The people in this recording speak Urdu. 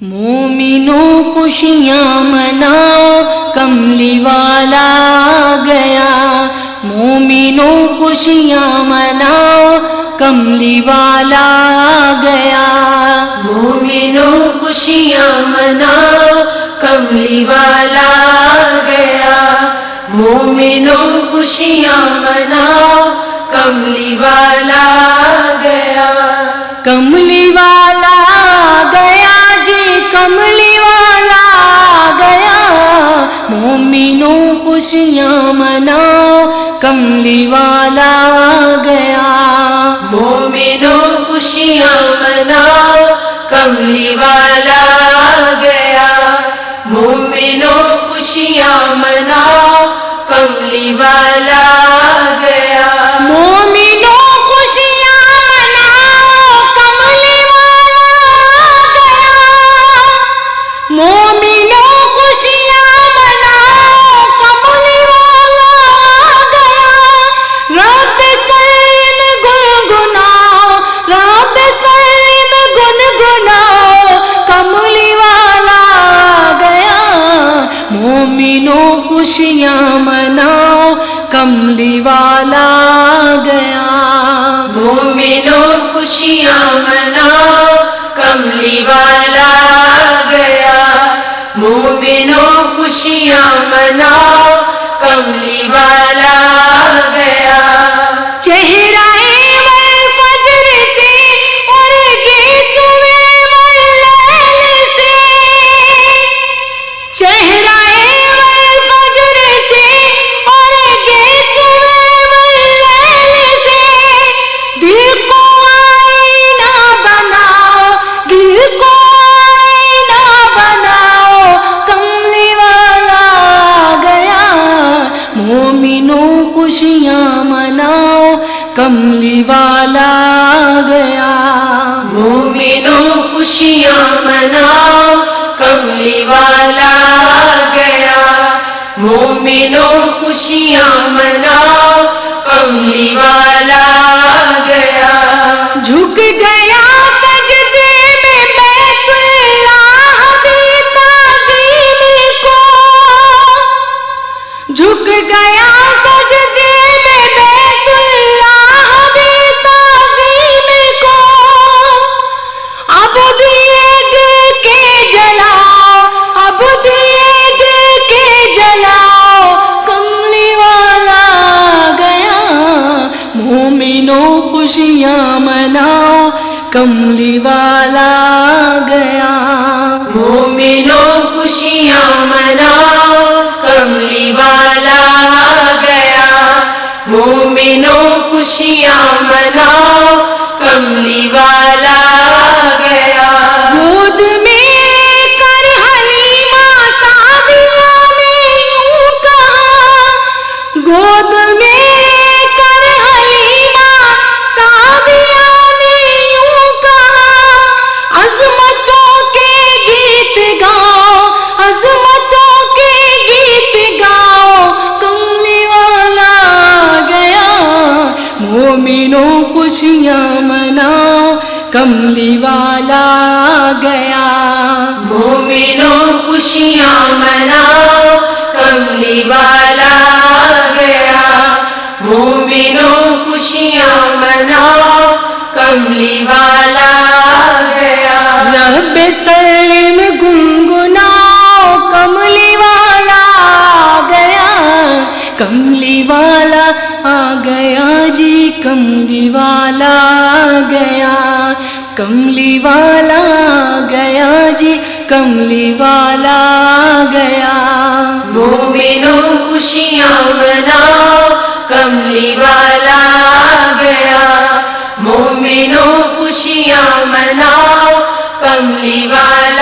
مومنوں خوشیاں مناؤ، کملی والا گیا۔ مومنوں خوشیاں مناؤ، کملی والا گیا۔ مومنوں خوشیاں مناؤ، کملی والا گیا۔ مومنوں خوشیاں مناؤ، کملی والا گیا۔ کملی خوشیاں مناؤ، کملی والا آ گیا۔ مومنو خوشیاں مناؤ، کملی والا آ گیا۔ مومنو خوشیاں مناؤ مناؤ، کملی والا گیا۔ مومنو خوشیاں مناؤ، کملی والا گیا۔ مومنو خوشیاں مناؤ، کملی والا خوشیاں مناؤ، کملی والا گیا۔ مومنوں خوشیاں مناؤ، کملی والا گیا۔ مومنوں خوشیاں مناؤ، کملی والا گیا۔ جھک گیا خوشیاں مناؤ، کملی والا گیا۔ مومنو، خوشیاں مناؤ، کملی والا گیا۔ مومنو، خوشیاں مناؤ، کملی والا خوشیاں مناؤ کملی والا گیا۔ مومنو خوشیاں مناؤ کملی والا گیا۔ مومنو خوشیاں مناؤ کملی والا کملی والا گیا جی کملی والا گیا۔ مومنو، خوشیاں مناؤ، کملی والا گیا۔ مومنو، خوشیاں مناؤ، کملی والا